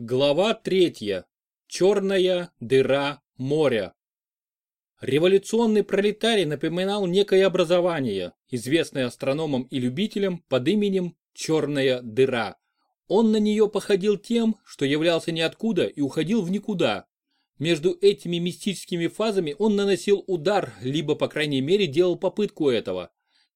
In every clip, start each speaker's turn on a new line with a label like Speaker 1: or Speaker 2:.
Speaker 1: Глава третья. Черная дыра моря. Революционный пролетарий напоминал некое образование, известное астрономам и любителям под именем «черная дыра». Он на нее походил тем, что являлся ниоткуда и уходил в никуда. Между этими мистическими фазами он наносил удар, либо, по крайней мере, делал попытку этого.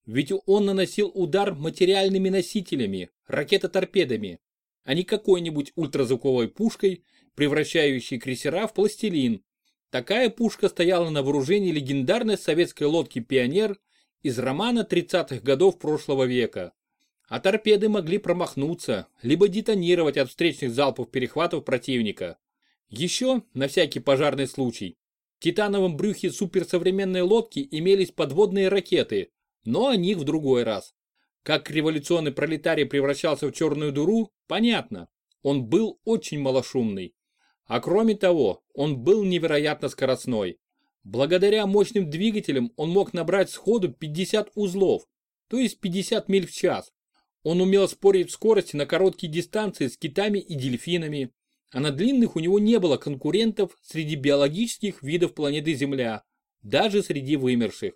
Speaker 1: Ведь он наносил удар материальными носителями, ракетоторпедами, а не какой-нибудь ультразвуковой пушкой, превращающей крейсера в пластилин. Такая пушка стояла на вооружении легендарной советской лодки «Пионер» из романа 30-х годов прошлого века. А торпеды могли промахнуться, либо детонировать от встречных залпов перехватов противника. Еще, на всякий пожарный случай, в титановом брюхе суперсовременной лодки имелись подводные ракеты, но о них в другой раз. Как революционный пролетарий превращался в черную дуру, понятно. Он был очень малошумный. А кроме того, он был невероятно скоростной. Благодаря мощным двигателям он мог набрать сходу 50 узлов, то есть 50 миль в час. Он умел спорить в скорости на короткие дистанции с китами и дельфинами, а на длинных у него не было конкурентов среди биологических видов планеты Земля, даже среди вымерших.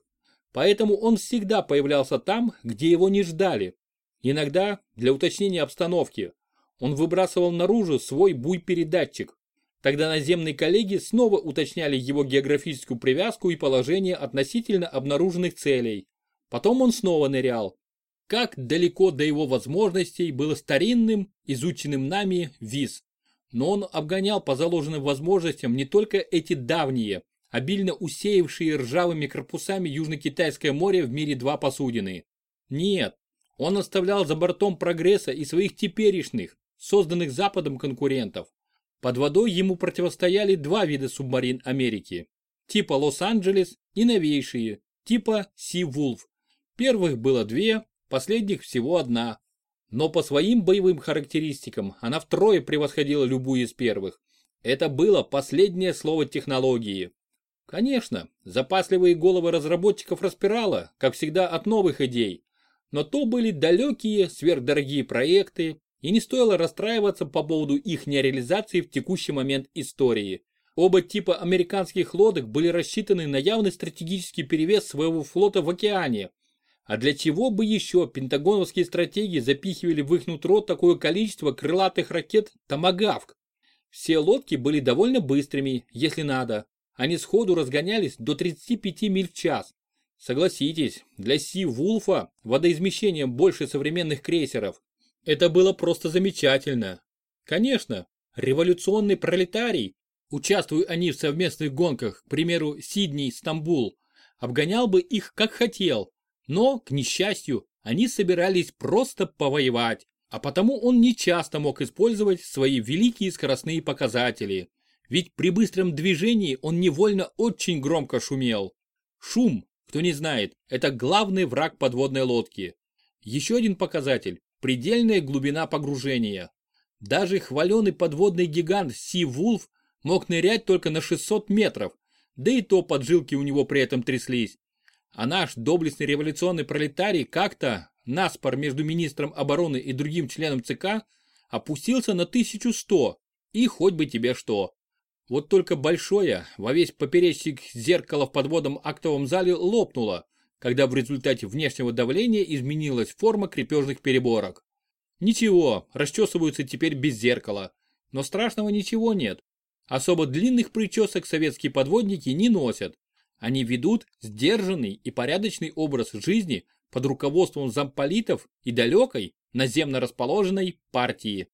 Speaker 1: Поэтому он всегда появлялся там, где его не ждали. Иногда, для уточнения обстановки, он выбрасывал наружу свой буй-передатчик. Тогда наземные коллеги снова уточняли его географическую привязку и положение относительно обнаруженных целей. Потом он снова нырял. Как далеко до его возможностей было старинным, изученным нами ВИЗ. Но он обгонял по заложенным возможностям не только эти давние, обильно усеявшие ржавыми корпусами Южно-Китайское море в мире два посудины. Нет, он оставлял за бортом прогресса и своих теперешних, созданных Западом конкурентов. Под водой ему противостояли два вида субмарин Америки, типа Лос-Анджелес и новейшие, типа Си-Вулф. Первых было две, последних всего одна. Но по своим боевым характеристикам она втрое превосходила любую из первых. Это было последнее слово технологии. Конечно, запасливые головы разработчиков распирало, как всегда, от новых идей. Но то были далекие, сверхдорогие проекты, и не стоило расстраиваться по поводу их нереализации в текущий момент истории. Оба типа американских лодок были рассчитаны на явный стратегический перевес своего флота в океане. А для чего бы еще пентагоновские стратегии запихивали в их нутро такое количество крылатых ракет «Томагавк»? Все лодки были довольно быстрыми, если надо, они сходу разгонялись до 35 миль в час. Согласитесь, для Си-Вулфа водоизмещением больше современных крейсеров. Это было просто замечательно. Конечно, революционный пролетарий, участвуя они в совместных гонках, к примеру, Сидней-Стамбул, обгонял бы их как хотел, но, к несчастью, они собирались просто повоевать, а потому он не часто мог использовать свои великие скоростные показатели. Ведь при быстром движении он невольно очень громко шумел. Шум, кто не знает, это главный враг подводной лодки. Еще один показатель – предельная глубина погружения. Даже хваленый подводный гигант Си Вулф мог нырять только на 600 метров, да и то поджилки у него при этом тряслись. А наш доблестный революционный пролетарий как-то, наспор между министром обороны и другим членом ЦК, опустился на 1100, и хоть бы тебе что. Вот только большое, во весь поперечник зеркала в подводном актовом зале лопнуло, когда в результате внешнего давления изменилась форма крепежных переборок. Ничего, расчесываются теперь без зеркала, но страшного ничего нет. Особо длинных причесок советские подводники не носят. Они ведут сдержанный и порядочный образ жизни под руководством замполитов и далекой, наземно расположенной партии.